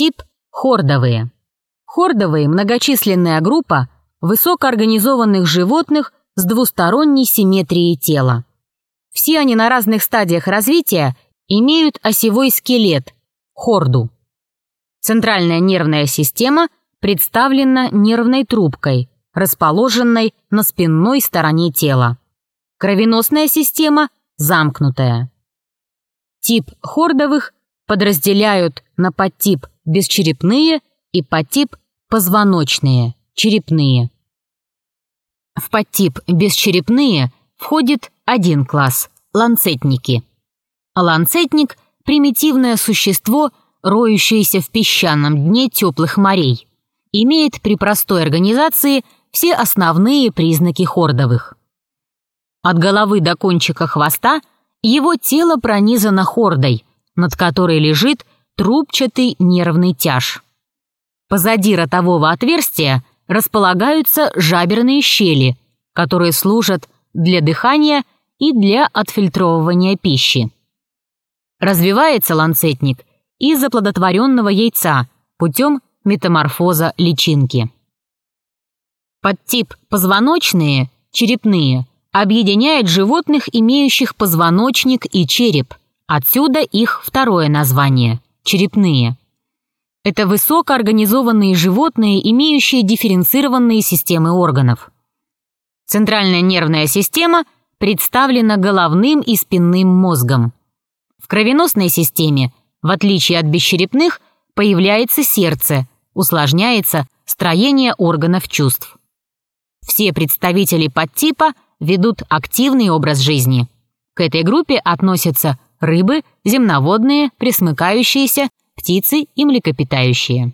Тип – хордовые. Хордовые – многочисленная группа высокоорганизованных животных с двусторонней симметрией тела. Все они на разных стадиях развития имеют осевой скелет – хорду. Центральная нервная система представлена нервной трубкой, расположенной на спинной стороне тела. Кровеносная система замкнутая. Тип хордовых подразделяют на подтип бесчерепные и подтип позвоночные, черепные. В подтип бесчерепные входит один класс – ланцетники. Ланцетник – примитивное существо – роющаяся в песчаном дне теплых морей, имеет при простой организации все основные признаки хордовых. От головы до кончика хвоста его тело пронизано хордой, над которой лежит трубчатый нервный тяж. Позади ротового отверстия располагаются жаберные щели, которые служат для дыхания и для отфильтровывания пищи. Развивается ланцетник из оплодотворенного яйца путем метаморфоза личинки. Подтип позвоночные, черепные, объединяет животных, имеющих позвоночник и череп. Отсюда их второе название – черепные. Это высокоорганизованные животные, имеющие дифференцированные системы органов. Центральная нервная система представлена головным и спинным мозгом. В кровеносной системе в отличие от бесчерепных, появляется сердце, усложняется строение органов чувств. Все представители подтипа ведут активный образ жизни. К этой группе относятся рыбы, земноводные, пресмыкающиеся, птицы и млекопитающие.